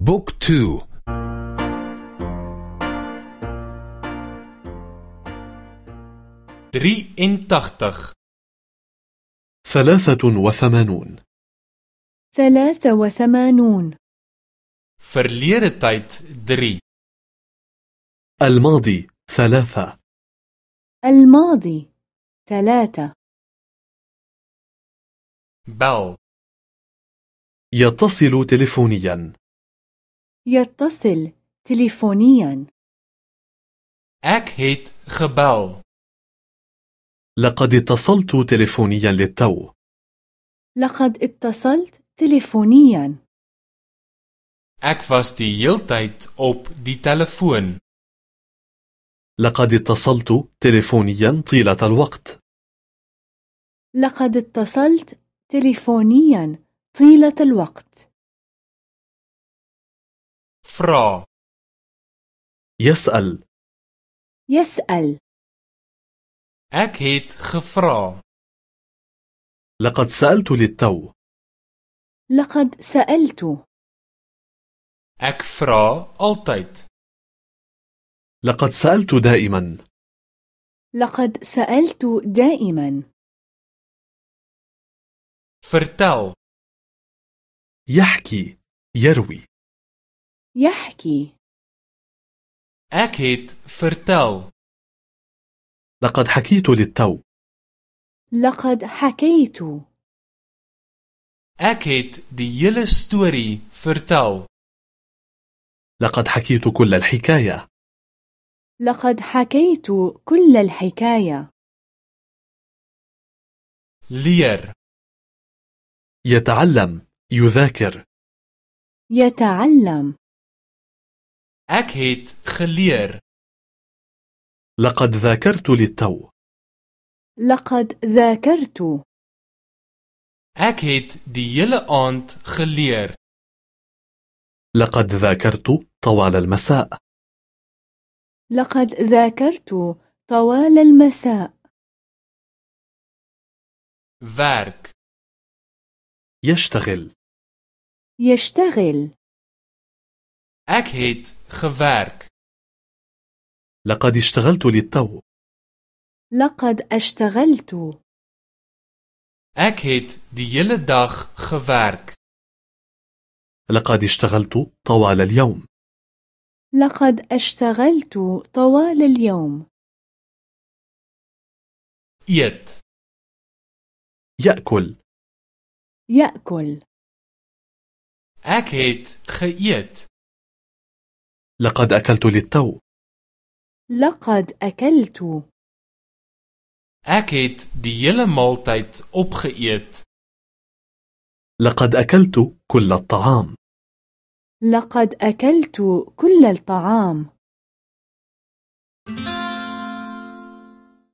Book two. Drie en tagtig ثلاثة وثمانون. ثلاثة وثمانون. verlede tyd 3 الماضي ثلاثة. الماضي ثلاثة. bel يتصل تلفونيا يتصل تليفونيا. Ek het gebel. لقد اتصلت تلفونيا للتو. لقد اتصلت تليفونيا. Ek was die heeltyd op die telefoon. لقد اتصلت تلفونيا طيلة الوقت. لقد اتصلت تليفونيا طيلة الوقت. Vra يسأل. يسأل. het gevra لقد سألت للتو. لقد سألت. vra altyd لقد سألت دائما. لقد سألت دائما. vertel يحكي يروي. يحكي. ek het vertel لقد حكيت للتو. لقد حكيت. ek het die hele storie vertel لقد حكيت كل الحكاية. لقد حكيت كل الحكاية. leer يتعلم يذاكر. يتعلم. Ek het geleer لقد ذاكرت للتو. لقد ذاكرت. ek het die hele aand geleer لقد ذاكرت طوال المساء. لقد ذاكرت طوال المساء. Werk يشتغل. يشتغل. ek het gewerk لقد اشتغلت للتو. لقد اشتغلت. ek het die hele dag gewerk لقد اشتغلت طوال اليوم. لقد اشتغلت طوال اليوم. eet يأكل. يأكل. ek het geëet لقد أكلت للتو. لقد أكلت. Ek het die hele maaltyd opgeëet. لقد أكلت كل الطعام. لقد أكلت كل الطعام.